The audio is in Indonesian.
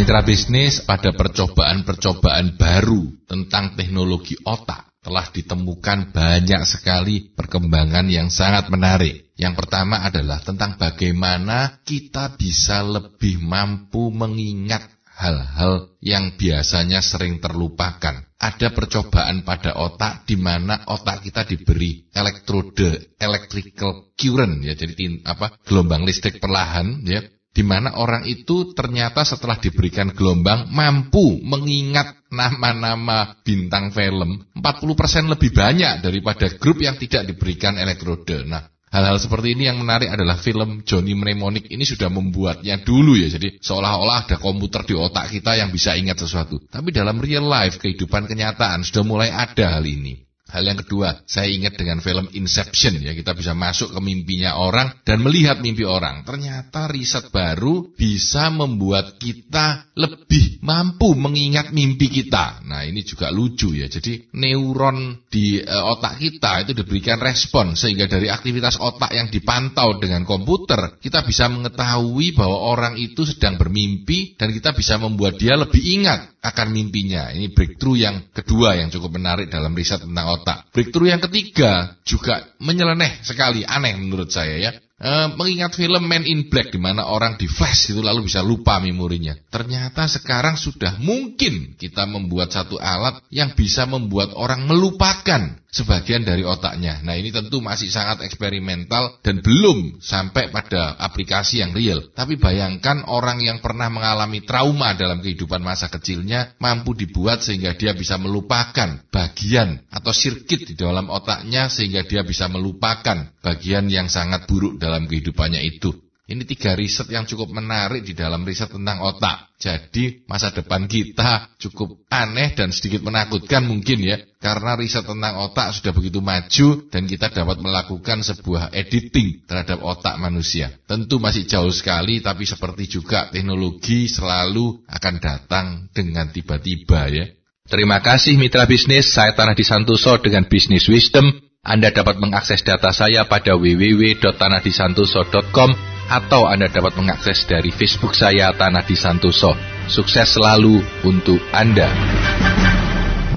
Mitra bisnis pada percobaan-percobaan baru tentang teknologi otak telah ditemukan banyak sekali perkembangan yang sangat menarik. Yang pertama adalah tentang bagaimana kita bisa lebih mampu mengingat hal-hal yang biasanya sering terlupakan. Ada percobaan pada otak di mana otak kita diberi elektrode electrical current ya jadi apa gelombang listrik perlahan ya di mana orang itu ternyata setelah diberikan gelombang mampu mengingat nama-nama bintang film 40% lebih banyak daripada grup yang tidak diberikan elektrode. Nah, hal-hal seperti ini yang menarik adalah film Johnny Mnemonic ini sudah membuatnya dulu ya. Jadi seolah-olah ada komputer di otak kita yang bisa ingat sesuatu. Tapi dalam real life, kehidupan kenyataan sudah mulai ada hal ini. Hal yang kedua, saya ingat dengan film Inception ya, kita bisa masuk ke mimpinya orang dan melihat mimpi orang. Ternyata riset baru bisa membuat kita lebih mampu mengingat mimpi kita. Nah, ini juga lucu ya. Jadi neuron di e, otak kita itu diberikan respon sehingga dari aktivitas otak yang dipantau dengan komputer, kita bisa mengetahui bahwa orang itu sedang bermimpi dan kita bisa membuat dia lebih ingat akan mimpinya. Ini breakthrough yang kedua yang cukup menarik dalam riset tentang otak. Breakthrough yang ketiga juga menyeleneh sekali, aneh menurut saya ya. E, mengingat film Man in Black di mana orang di flash itu lalu bisa lupa memorinya. Ternyata sekarang sudah mungkin kita membuat satu alat yang bisa membuat orang melupakan sebagian dari otaknya. Nah ini tentu masih sangat eksperimental dan belum sampai pada aplikasi yang real. Tapi bayangkan orang yang pernah mengalami trauma dalam kehidupan masa kecilnya mampu dibuat sehingga dia bisa melupakan bagian atau sirkit di dalam otaknya sehingga dia bisa melupakan bagian yang sangat buruk dalam kehidupannya itu. Ini tiga riset yang cukup menarik di dalam riset tentang otak. Jadi masa depan kita cukup aneh dan sedikit menakutkan mungkin ya. Karena riset tentang otak sudah begitu maju dan kita dapat melakukan sebuah editing terhadap otak manusia. Tentu masih jauh sekali tapi seperti juga teknologi selalu akan datang dengan tiba-tiba ya. Terima kasih mitra bisnis, saya Tanah Disantoso dengan Bisnis Wisdom. Anda dapat mengakses data saya pada www.tanahdisantoso.com atau Anda dapat mengakses dari Facebook saya Tanah di Santoso. Sukses selalu untuk Anda.